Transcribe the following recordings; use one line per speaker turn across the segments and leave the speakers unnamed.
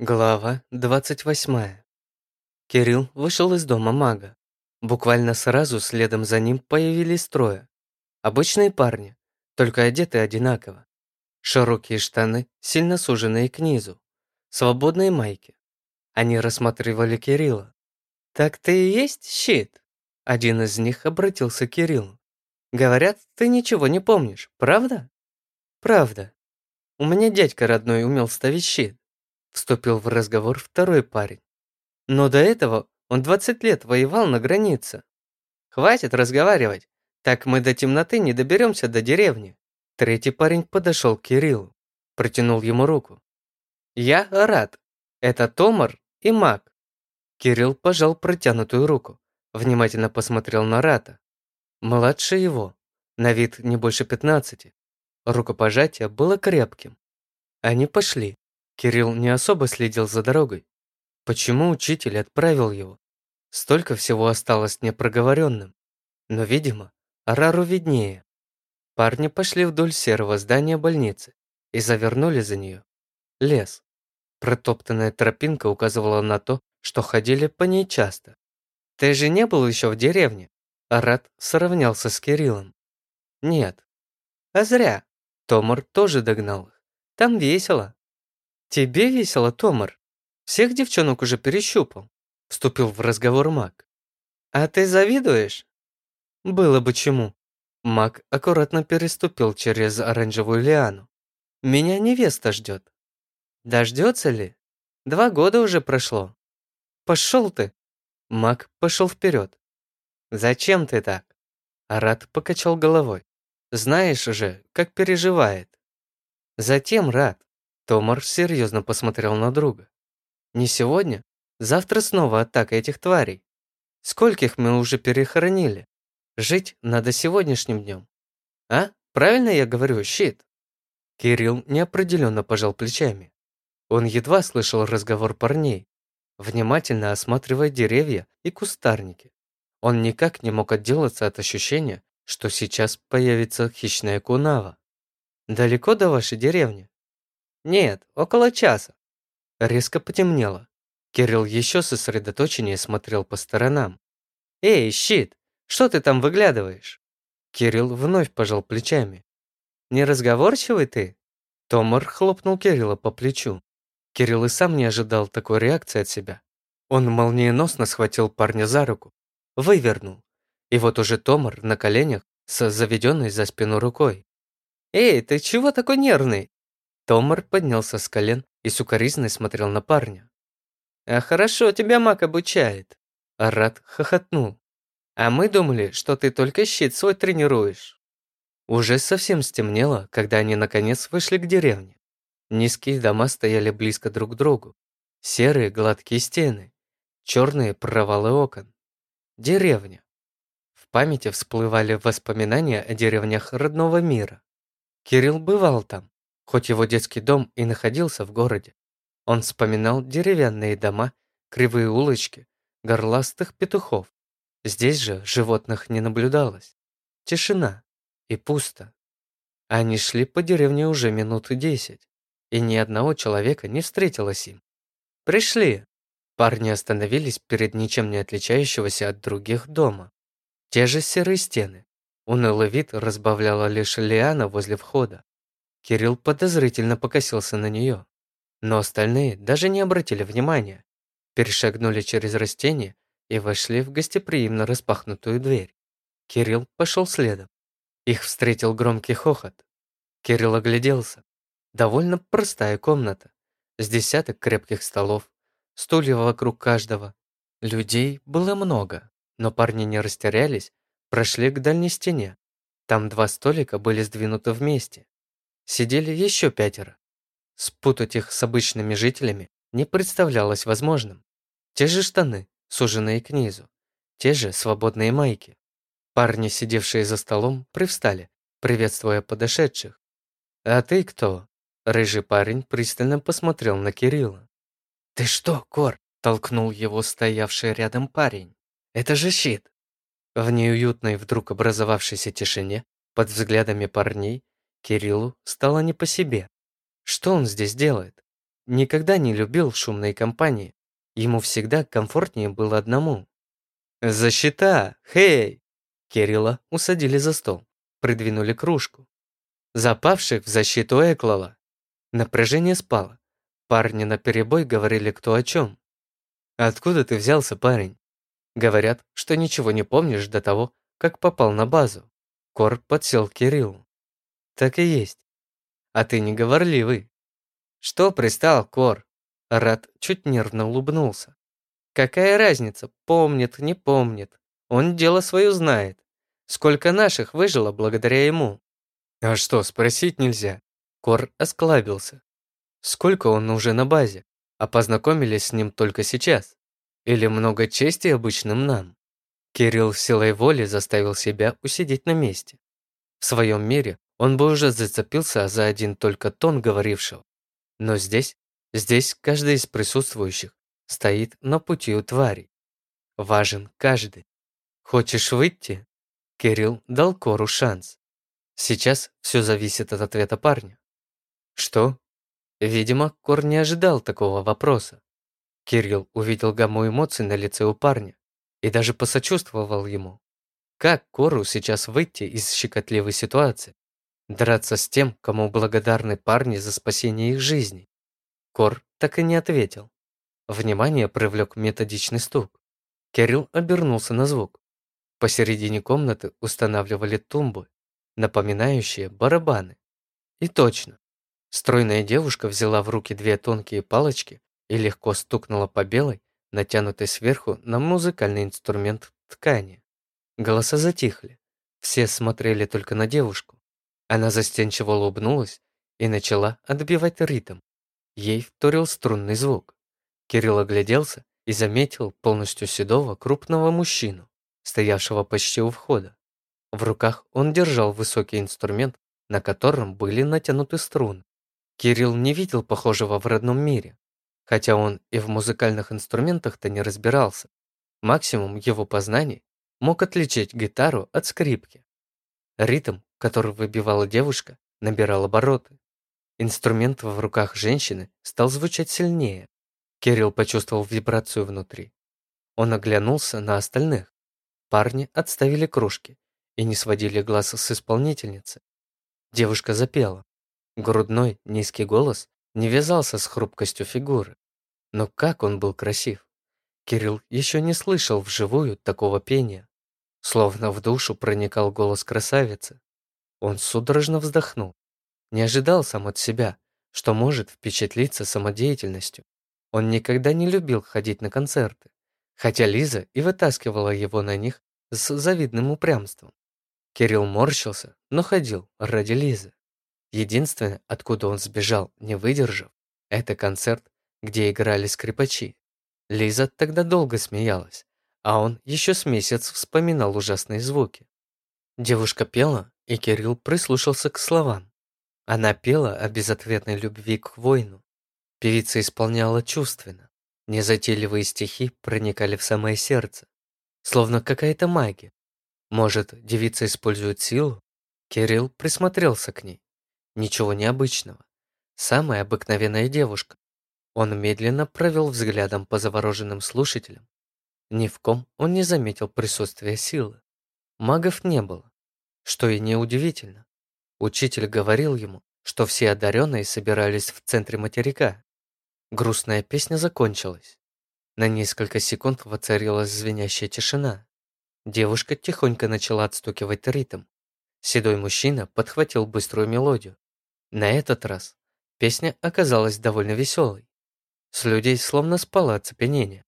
Глава 28. Кирилл вышел из дома мага. Буквально сразу следом за ним появились трое. Обычные парни, только одеты одинаково. Широкие штаны, сильно суженные к низу. Свободные майки. Они рассматривали Кирилла. «Так ты и есть щит?» Один из них обратился к Кириллу. «Говорят, ты ничего не помнишь, правда?» «Правда. У меня дядька родной умел ставить щит. Вступил в разговор второй парень. Но до этого он 20 лет воевал на границе. Хватит разговаривать, так мы до темноты не доберемся до деревни. Третий парень подошел к Кириллу, протянул ему руку. Я рад. Это Томар и Мак. Кирилл пожал протянутую руку, внимательно посмотрел на Рата. Младше его, на вид не больше пятнадцати. Рукопожатие было крепким. Они пошли. Кирилл не особо следил за дорогой. Почему учитель отправил его? Столько всего осталось непроговоренным. Но, видимо, Арару виднее. Парни пошли вдоль серого здания больницы и завернули за нее. Лес. Протоптанная тропинка указывала на то, что ходили по ней часто. «Ты же не был еще в деревне?» Арат сравнялся с Кириллом. «Нет». «А зря». Томар тоже догнал их. «Там весело. «Тебе весело, Томар? Всех девчонок уже перещупал», — вступил в разговор маг. «А ты завидуешь?» «Было бы чему». Маг аккуратно переступил через оранжевую лиану. «Меня невеста ждет». «Дождется ли? Два года уже прошло». «Пошел ты!» Маг пошел вперед. «Зачем ты так?» Арат покачал головой. «Знаешь же, как переживает». «Затем, Рад, Томар серьезно посмотрел на друга. «Не сегодня? Завтра снова атака этих тварей. Скольких мы уже перехоронили? Жить надо сегодняшним днем. А? Правильно я говорю, щит?» Кирилл неопределенно пожал плечами. Он едва слышал разговор парней, внимательно осматривая деревья и кустарники. Он никак не мог отделаться от ощущения, что сейчас появится хищная кунава. «Далеко до вашей деревни?» «Нет, около часа». Резко потемнело. Кирилл еще сосредоточеннее смотрел по сторонам. «Эй, щит, что ты там выглядываешь?» Кирилл вновь пожал плечами. «Неразговорчивый ты?» Томар хлопнул Кирилла по плечу. Кирилл и сам не ожидал такой реакции от себя. Он молниеносно схватил парня за руку, вывернул. И вот уже Томар на коленях с заведенной за спину рукой. «Эй, ты чего такой нервный?» Томар поднялся с колен и сукоризной смотрел на парня. «А хорошо тебя маг обучает!» Арат хохотнул. «А мы думали, что ты только щит свой тренируешь!» Уже совсем стемнело, когда они наконец вышли к деревне. Низкие дома стояли близко друг к другу. Серые гладкие стены, черные провалы окон. Деревня. В памяти всплывали воспоминания о деревнях родного мира. Кирилл бывал там, Хоть его детский дом и находился в городе, он вспоминал деревянные дома, кривые улочки, горластых петухов. Здесь же животных не наблюдалось. Тишина и пусто. Они шли по деревне уже минуты десять, и ни одного человека не встретилось им. «Пришли!» Парни остановились перед ничем не отличающегося от других дома. Те же серые стены. Унылый вид разбавляла лишь лиана возле входа. Кирилл подозрительно покосился на нее. Но остальные даже не обратили внимания. Перешагнули через растение и вошли в гостеприимно распахнутую дверь. Кирилл пошел следом. Их встретил громкий хохот. Кирилл огляделся. Довольно простая комната. С десяток крепких столов, стулья вокруг каждого. Людей было много, но парни не растерялись, прошли к дальней стене. Там два столика были сдвинуты вместе сидели еще пятеро. Спутать их с обычными жителями не представлялось возможным. Те же штаны, суженные к низу, те же свободные майки. Парни, сидевшие за столом, привстали, приветствуя подошедших. «А ты кто?» Рыжий парень пристально посмотрел на Кирилла. «Ты что, Кор?» – толкнул его стоявший рядом парень. «Это же щит!» В неуютной вдруг образовавшейся тишине, под взглядами парней, Кириллу стало не по себе. Что он здесь делает? никогда не любил шумной компании. Ему всегда комфортнее было одному. «Защита! Хей!» Кирилла усадили за стол, придвинули кружку. Запавших в защиту Эклала. Напряжение спало. Парни наперебой говорили кто о чем. «Откуда ты взялся, парень?» Говорят, что ничего не помнишь до того, как попал на базу. Кор подсел к Кириллу. Так и есть. А ты не говорливый. Что пристал, Кор? Рад чуть нервно улыбнулся. Какая разница, помнит, не помнит. Он дело свое знает. Сколько наших выжило благодаря ему. А что, спросить нельзя? Кор осклабился. Сколько он уже на базе? А познакомились с ним только сейчас? Или много чести обычным нам? Кирилл силой воли заставил себя усидеть на месте. В своем мире он бы уже зацепился за один только тон говорившего. Но здесь, здесь каждый из присутствующих стоит на пути у тварей. Важен каждый. Хочешь выйти? Кирилл дал Кору шанс. Сейчас все зависит от ответа парня. Что? Видимо, Кор не ожидал такого вопроса. Кирилл увидел гамму эмоций на лице у парня и даже посочувствовал ему. Как Кору сейчас выйти из щекотливой ситуации? Драться с тем, кому благодарны парни за спасение их жизни? Кор так и не ответил. Внимание привлек методичный стук. Кирилл обернулся на звук. Посередине комнаты устанавливали тумбы, напоминающие барабаны. И точно. Стройная девушка взяла в руки две тонкие палочки и легко стукнула по белой, натянутой сверху на музыкальный инструмент ткани. Голоса затихли. Все смотрели только на девушку. Она застенчиво улыбнулась и начала отбивать ритм. Ей вторил струнный звук. Кирилл огляделся и заметил полностью седого крупного мужчину, стоявшего почти у входа. В руках он держал высокий инструмент, на котором были натянуты струны. Кирилл не видел похожего в родном мире хотя он и в музыкальных инструментах-то не разбирался. Максимум его познаний мог отличить гитару от скрипки. Ритм, который выбивала девушка, набирал обороты. Инструмент в руках женщины стал звучать сильнее. Кирилл почувствовал вибрацию внутри. Он оглянулся на остальных. Парни отставили кружки и не сводили глаз с исполнительницы. Девушка запела. Грудной, низкий голос не вязался с хрупкостью фигуры. Но как он был красив! Кирилл еще не слышал вживую такого пения. Словно в душу проникал голос красавицы. Он судорожно вздохнул. Не ожидал сам от себя, что может впечатлиться самодеятельностью. Он никогда не любил ходить на концерты, хотя Лиза и вытаскивала его на них с завидным упрямством. Кирилл морщился, но ходил ради Лизы. Единственное, откуда он сбежал, не выдержав, это концерт, где играли скрипачи. Лиза тогда долго смеялась, а он еще с месяц вспоминал ужасные звуки. Девушка пела, и Кирилл прислушался к словам. Она пела о безответной любви к воину. Певица исполняла чувственно. Незатейливые стихи проникали в самое сердце, словно какая-то магия. Может, девица использует силу? Кирилл присмотрелся к ней. Ничего необычного. Самая обыкновенная девушка. Он медленно провел взглядом по завороженным слушателям. Ни в ком он не заметил присутствия силы. Магов не было, что и неудивительно. Учитель говорил ему, что все одаренные собирались в центре материка. Грустная песня закончилась. На несколько секунд воцарилась звенящая тишина. Девушка тихонько начала отстукивать ритм. Седой мужчина подхватил быструю мелодию. На этот раз песня оказалась довольно веселой. С людей словно спало оцепенение.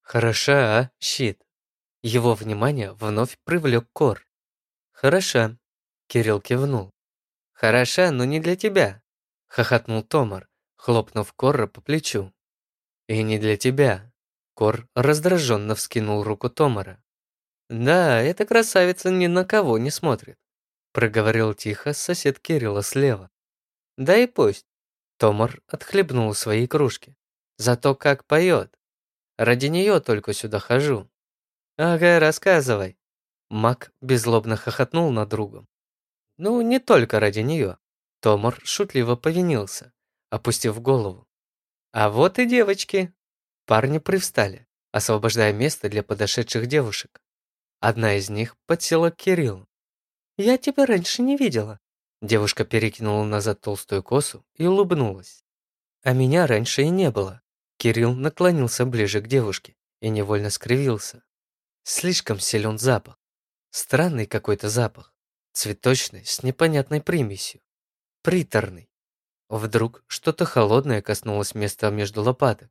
«Хороша, а, щит?» Его внимание вновь привлек Кор. «Хороша», — Кирилл кивнул. «Хороша, но не для тебя», — хохотнул Томар, хлопнув Корра по плечу. «И не для тебя», — Кор раздраженно вскинул руку Томара. «Да, эта красавица ни на кого не смотрит», — проговорил тихо сосед Кирилла слева. Да и пусть. Томар отхлебнул свои кружки. Зато как поет. Ради нее только сюда хожу. Ага, рассказывай. Мак беззлобно хохотнул над другом. Ну, не только ради нее. Томар шутливо повинился, опустив голову. А вот и девочки. Парни привстали, освобождая место для подошедших девушек. Одна из них подсела к Кириллу. «Я тебя раньше не видела». Девушка перекинула назад толстую косу и улыбнулась. А меня раньше и не было. Кирилл наклонился ближе к девушке и невольно скривился. Слишком силен запах. Странный какой-то запах. Цветочный, с непонятной примесью. Приторный. Вдруг что-то холодное коснулось места между лопаток.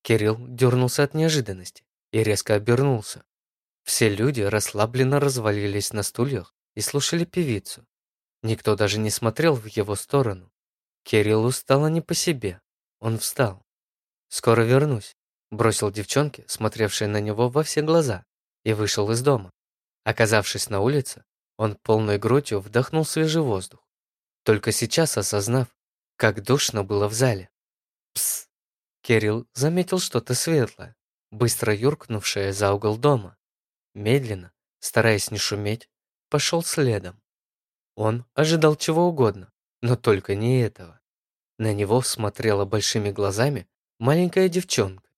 Кирилл дернулся от неожиданности и резко обернулся. Все люди расслабленно развалились на стульях и слушали певицу. Никто даже не смотрел в его сторону. Кириллу стало не по себе. Он встал. «Скоро вернусь», – бросил девчонке, смотревшей на него во все глаза, и вышел из дома. Оказавшись на улице, он полной грудью вдохнул свежий воздух. Только сейчас осознав, как душно было в зале. Пс! Кирилл заметил что-то светлое, быстро юркнувшее за угол дома. Медленно, стараясь не шуметь, пошел следом. Он ожидал чего угодно, но только не этого. На него смотрела большими глазами маленькая девчонка.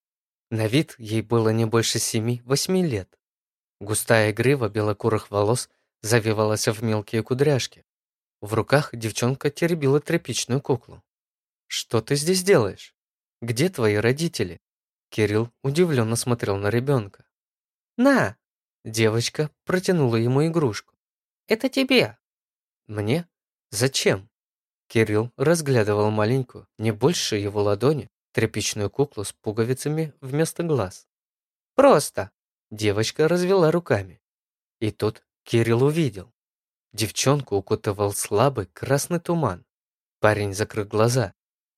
На вид ей было не больше семи-восьми лет. Густая грива белокурых волос завивалась в мелкие кудряшки, в руках девчонка теребила тряпичную куклу. «Что ты здесь делаешь? Где твои родители?» Кирилл удивленно смотрел на ребенка. «На!» Девочка протянула ему игрушку. «Это тебе!» «Мне? Зачем?» Кирилл разглядывал маленькую, не больше его ладони, тряпичную куклу с пуговицами вместо глаз. «Просто!» Девочка развела руками. И тут Кирилл увидел. Девчонку укутывал слабый красный туман. Парень закрыл глаза.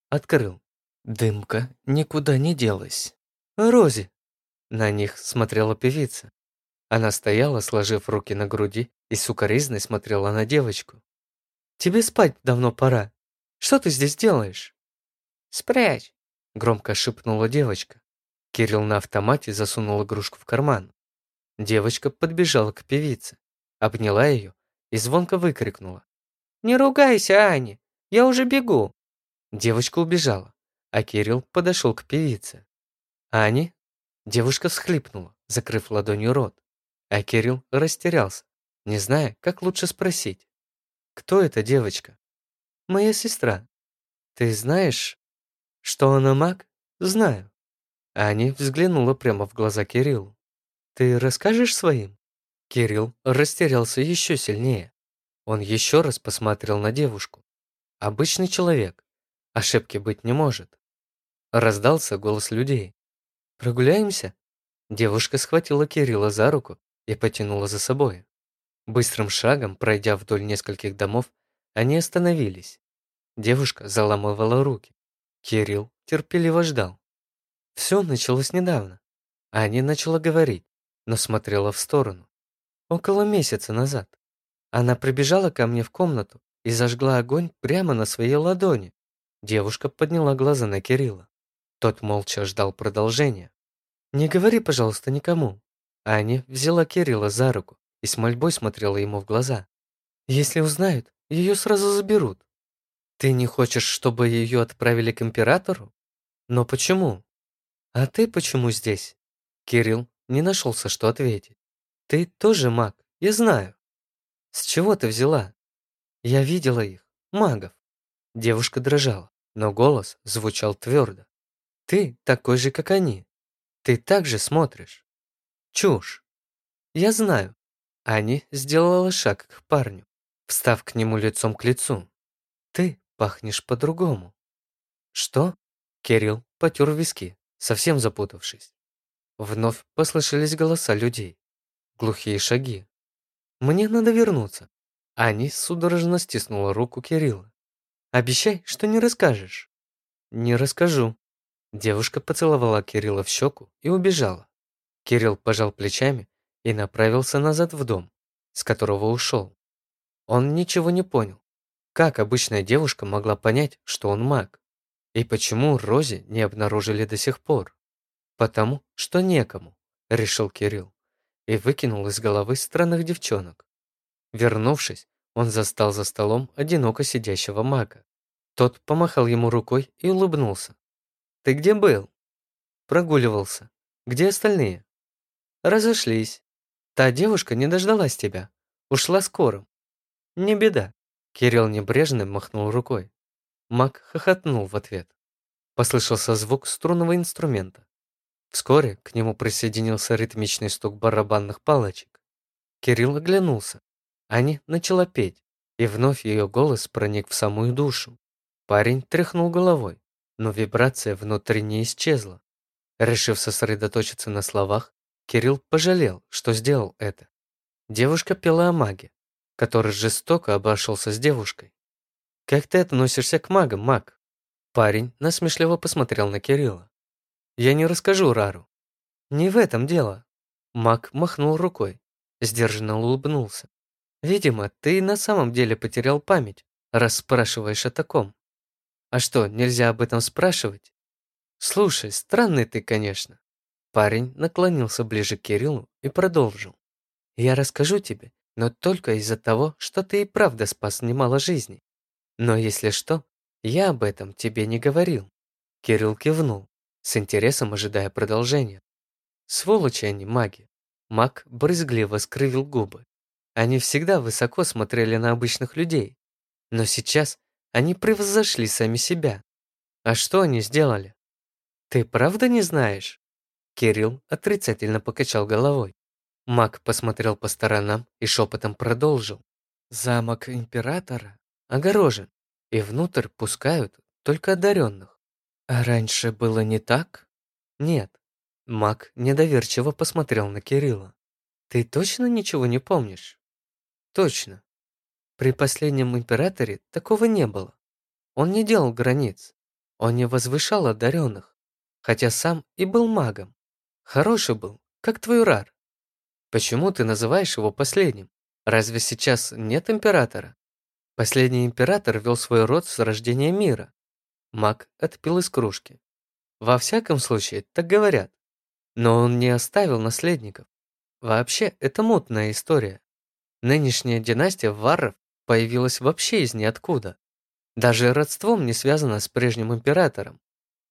Открыл. Дымка никуда не делась. «Рози!» На них смотрела певица. Она стояла, сложив руки на груди, и сукоризной смотрела на девочку. «Тебе спать давно пора. Что ты здесь делаешь?»
«Спрячь!»
– громко шепнула девочка. Кирилл на автомате засунул игрушку в карман. Девочка подбежала к певице, обняла ее и звонко выкрикнула.
«Не ругайся, Ани, я уже бегу!»
Девочка убежала, а Кирилл подошел к певице. «Ани?» Девушка всхлипнула, закрыв ладонью рот, а Кирилл растерялся, не зная, как лучше спросить. «Кто эта девочка?» «Моя сестра. Ты знаешь, что она маг?» «Знаю». Ани взглянула прямо в глаза Кириллу. «Ты расскажешь своим?» Кирилл растерялся еще сильнее. Он еще раз посмотрел на девушку. Обычный человек. Ошибки быть не может. Раздался голос людей. «Прогуляемся?» Девушка схватила Кирилла за руку и потянула за собой. Быстрым шагом, пройдя вдоль нескольких домов, они остановились. Девушка заламывала руки. Кирилл терпеливо ждал. Все началось недавно. Аня начала говорить, но смотрела в сторону. Около месяца назад. Она прибежала ко мне в комнату и зажгла огонь прямо на своей ладони. Девушка подняла глаза на Кирилла. Тот молча ждал продолжения. «Не говори, пожалуйста, никому». Аня взяла Кирилла за руку и с мольбой смотрела ему в глаза. «Если узнают, ее сразу заберут. Ты не хочешь, чтобы ее отправили к императору? Но почему? А ты почему здесь?» Кирилл не нашелся, что ответить. Ты тоже маг, я знаю. С чего ты взяла? Я видела их, магов. Девушка дрожала, но голос звучал твердо. Ты такой же, как они. Ты так же смотришь. Чушь. Я знаю. Ани сделала шаг к парню, встав к нему лицом к лицу. Ты пахнешь по-другому. Что? Кирилл потер виски, совсем запутавшись. Вновь послышались голоса людей глухие шаги. «Мне надо вернуться». Ани судорожно стиснула руку Кирилла. «Обещай, что не расскажешь». «Не расскажу». Девушка поцеловала Кирилла в щеку и убежала. Кирилл пожал плечами и направился назад в дом, с которого ушел. Он ничего не понял. Как обычная девушка могла понять, что он маг? И почему Рози не обнаружили до сих пор? Потому что некому, решил Кирилл и выкинул из головы странных девчонок. Вернувшись, он застал за столом одиноко сидящего мага. Тот помахал ему рукой и улыбнулся. ты где был?» «Прогуливался. Где остальные?» «Разошлись. Та девушка не дождалась тебя. Ушла скорым». «Не беда». Кирилл небрежно махнул рукой. Мак хохотнул в ответ. Послышался звук струнного инструмента. Вскоре к нему присоединился ритмичный стук барабанных палочек. Кирилл оглянулся. Ани начала петь, и вновь ее голос проник в самую душу. Парень тряхнул головой, но вибрация внутри не исчезла. Решив сосредоточиться на словах, Кирилл пожалел, что сделал это. Девушка пела о маге, который жестоко обошелся с девушкой. «Как ты относишься к магам, маг?» Парень насмешливо посмотрел на Кирилла. «Я не расскажу Рару». «Не в этом дело». Маг махнул рукой, сдержанно улыбнулся. «Видимо, ты на самом деле потерял память, раз спрашиваешь о таком. А что, нельзя об этом спрашивать? Слушай, странный ты, конечно». Парень наклонился ближе к Кириллу и продолжил. «Я расскажу тебе, но только из-за того, что ты и правда спас немало жизней. Но если что, я об этом тебе не говорил». Кирилл кивнул, с интересом ожидая продолжения. Сволочи они, маги. Маг брызгливо скрывил губы. Они всегда высоко смотрели на обычных людей. Но сейчас они превзошли сами себя. А что они сделали? Ты правда не знаешь? Кирилл отрицательно покачал головой. Маг посмотрел по сторонам и шепотом продолжил. Замок императора огорожен, и внутрь пускают только одаренных. А раньше было не так? Нет. Маг недоверчиво посмотрел на Кирилла. Ты точно ничего не помнишь? Точно. При последнем императоре такого не было. Он не делал границ. Он не возвышал одаренных, хотя сам и был магом. Хороший был, как твой Рар. Почему ты называешь его последним? Разве сейчас нет императора? Последний император вел свой род с рождения мира. Маг отпил из кружки. Во всяком случае, так говорят. Но он не оставил наследников. Вообще, это мутная история. Нынешняя династия варров появилась вообще из ниоткуда. Даже родством не связана с прежним императором.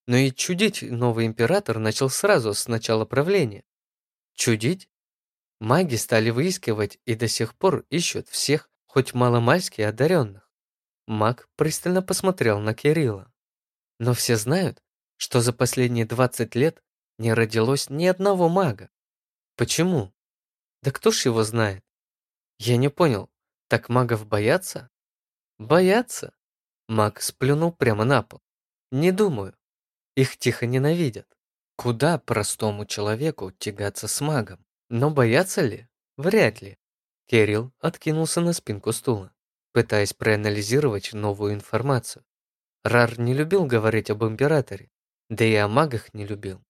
Но и чудить новый император начал сразу с начала правления. Чудить? Маги стали выискивать и до сих пор ищут всех, хоть маломальски одаренных. Маг пристально посмотрел на Кирилла. Но все знают, что за последние 20 лет не родилось ни одного мага. Почему? Да кто ж его знает? Я не понял, так магов боятся? Боятся? Маг сплюнул прямо на пол. Не думаю. Их тихо ненавидят. Куда простому человеку тягаться с магом? Но боятся ли? Вряд ли. Кирилл откинулся на спинку стула, пытаясь проанализировать новую информацию. Рар не любил говорить об императоре, да и о магах не любил.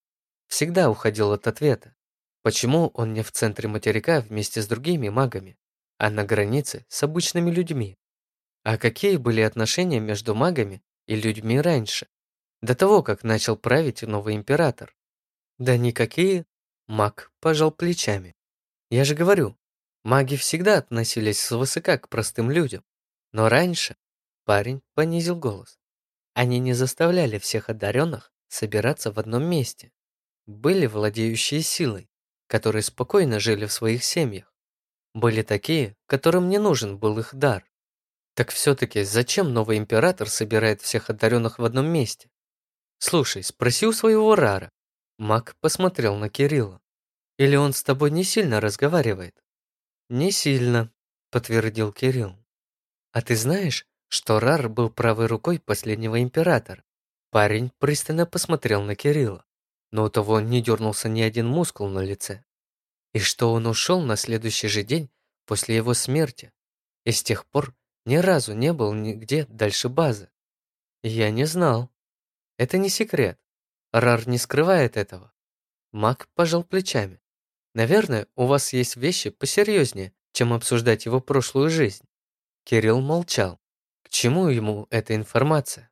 Всегда уходил от ответа. Почему он не в центре материка вместе с другими магами, а на границе с обычными людьми? А какие были отношения между магами и людьми раньше, до того, как начал править новый император? Да никакие, Маг пожал плечами. Я же говорю, маги всегда относились свысока к простым людям. Но раньше парень понизил голос. Они не заставляли всех одаренных собираться в одном месте. Были владеющие силой, которые спокойно жили в своих семьях. Были такие, которым не нужен был их дар. Так все-таки зачем новый император собирает всех одаренных в одном месте? Слушай, спроси у своего Рара, Мак посмотрел на Кирилла. «Или он с тобой не сильно разговаривает?» «Не сильно», — подтвердил Кирилл. «А ты знаешь, что Рар был правой рукой последнего императора?» Парень пристально посмотрел на Кирилла, но у того не дернулся ни один мускул на лице. И что он ушел на следующий же день после его смерти, и с тех пор ни разу не был нигде дальше базы. Я не знал. Это не секрет. Рар не скрывает этого. Мак пожал плечами. Наверное, у вас есть вещи посерьезнее, чем обсуждать его прошлую жизнь. Кирилл молчал. К чему ему эта информация?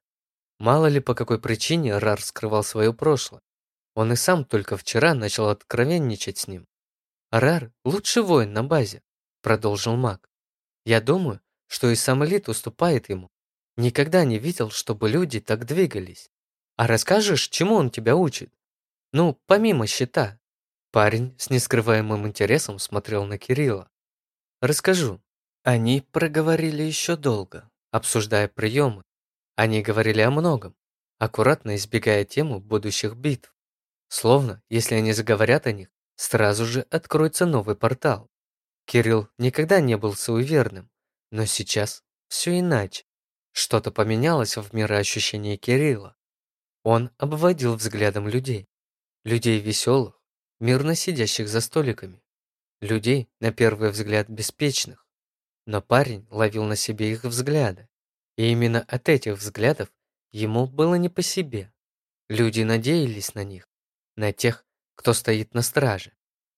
Мало ли по какой причине Рар скрывал свое прошлое. Он и сам только вчера начал откровенничать с ним. «Рар – лучший воин на базе», – продолжил маг. «Я думаю, что и сам Элит уступает ему. Никогда не видел, чтобы люди так двигались. А расскажешь, чему он тебя учит? Ну, помимо счета. Парень с нескрываемым интересом смотрел на Кирилла. Расскажу. Они проговорили еще долго, обсуждая приемы. Они говорили о многом, аккуратно избегая тему будущих битв. Словно, если они заговорят о них, сразу же откроется новый портал. Кирилл никогда не был суеверным, но сейчас все иначе. Что-то поменялось в мироощущении Кирилла. Он обводил взглядом людей. Людей веселых, мирно сидящих за столиками. Людей, на первый взгляд, беспечных. Но парень ловил на себе их взгляды. И именно от этих взглядов ему было не по себе. Люди надеялись на них, на тех, кто стоит на страже,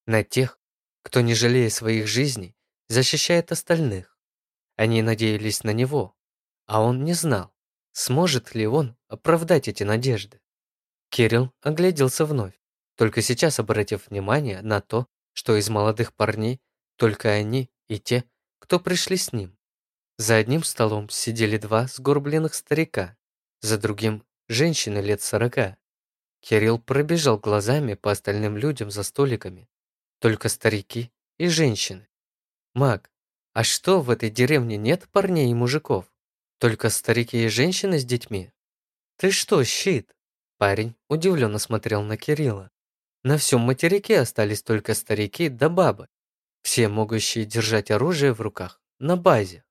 на тех, кто, не жалея своих жизней, защищает остальных. Они надеялись на него, а он не знал, сможет ли он оправдать эти надежды. Кирилл огляделся вновь, только сейчас обратив внимание на то, что из молодых парней только они и те, кто пришли с ним. За одним столом сидели два сгорбленных старика, за другим – женщины лет сорока. Кирилл пробежал глазами по остальным людям за столиками. Только старики и женщины. Маг, а что, в этой деревне нет парней и мужиков? Только старики и женщины с детьми? Ты что, щит? Парень удивленно смотрел на Кирилла. На всем материке остались только старики да бабы, все могущие держать оружие в руках на базе.